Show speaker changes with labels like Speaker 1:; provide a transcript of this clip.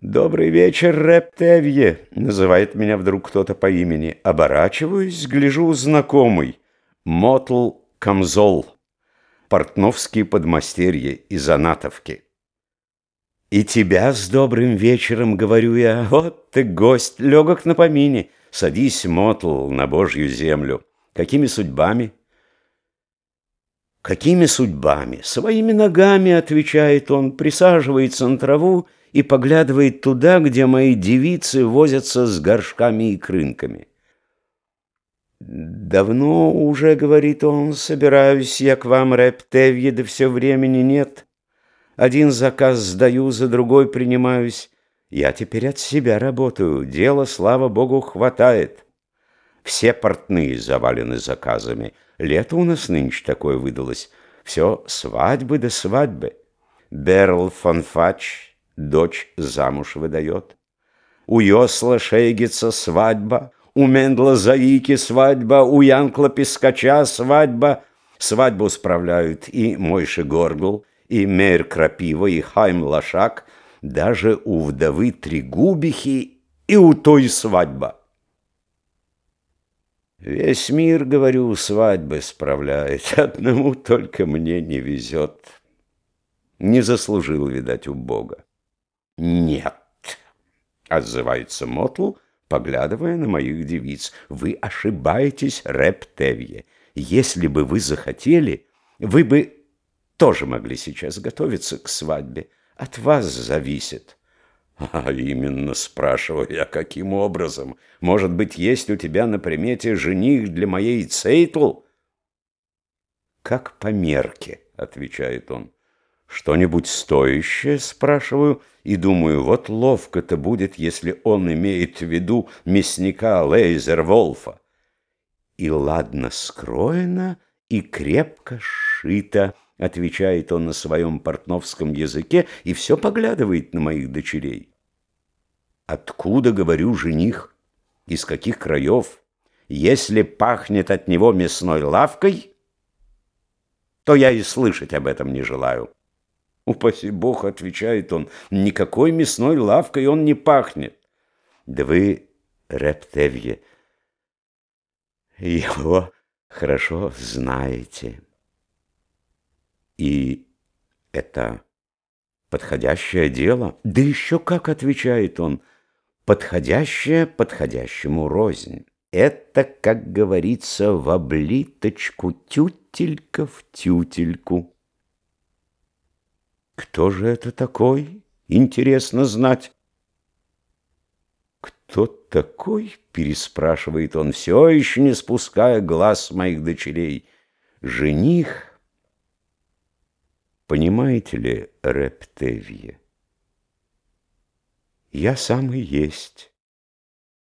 Speaker 1: «Добрый вечер, Рептевье!» — называет меня вдруг кто-то по имени. Оборачиваюсь, гляжу знакомый. Мотл Камзол. Портновские подмастерье из Анатовки. «И тебя с добрым вечером, — говорю я, — вот ты гость, легок на помине. Садись, Мотл, на Божью землю. Какими судьбами?» «Какими судьбами? Своими ногами, — отвечает он, присаживается на траву и поглядывает туда, где мои девицы возятся с горшками и крынками. «Давно уже, — говорит он, — собираюсь я к вам, Рептевье, да все времени нет. Один заказ сдаю, за другой принимаюсь. Я теперь от себя работаю, дела, слава богу, хватает. Все портные завалены заказами. Лето у нас нынче такое выдалось. Все свадьбы да свадьбы. Берл фон Фач дочь замуж выдает. У Йосла Шейгица свадьба, у Мендла Заики свадьба, у Янкла Пескача свадьба. Свадьбу справляют и Мойши Горгул, и Мейр Крапива, и Хайм Лошак, даже у вдовы Тригубихи и у той свадьба. Весь мир, говорю, свадьбы справляет, одному только мне не везет. Не заслужил, видать, у Бога. «Нет», — отзывается Мотл, поглядывая на моих девиц. «Вы ошибаетесь, реб Тевье. Если бы вы захотели, вы бы тоже могли сейчас готовиться к свадьбе. От вас зависит». «А именно, спрашиваю я, каким образом? Может быть, есть у тебя на примете жених для моей Цейтл?» «Как по мерке», — отвечает он. «Что-нибудь стоящее?» — спрашиваю, и думаю, вот ловко-то будет, если он имеет в виду мясника Лейзерволфа. «И ладно скроено, и крепко сшито», — отвечает он на своем портновском языке и все поглядывает на моих дочерей. «Откуда, говорю, жених? Из каких краев? Если пахнет от него мясной лавкой, то я и слышать об этом не желаю». Упаси Бог, отвечает он, никакой мясной лавкой он не пахнет. Да вы, Рептевье, его хорошо знаете. И это подходящее дело? Да еще как, отвечает он, подходящее подходящему рознь. Это, как говорится, в облиточку тютелька в тютельку. Кто же это такой? Интересно знать. Кто такой? Переспрашивает он, все еще не спуская глаз моих дочерей. Жених? Понимаете ли, Рептевье? Я сам и есть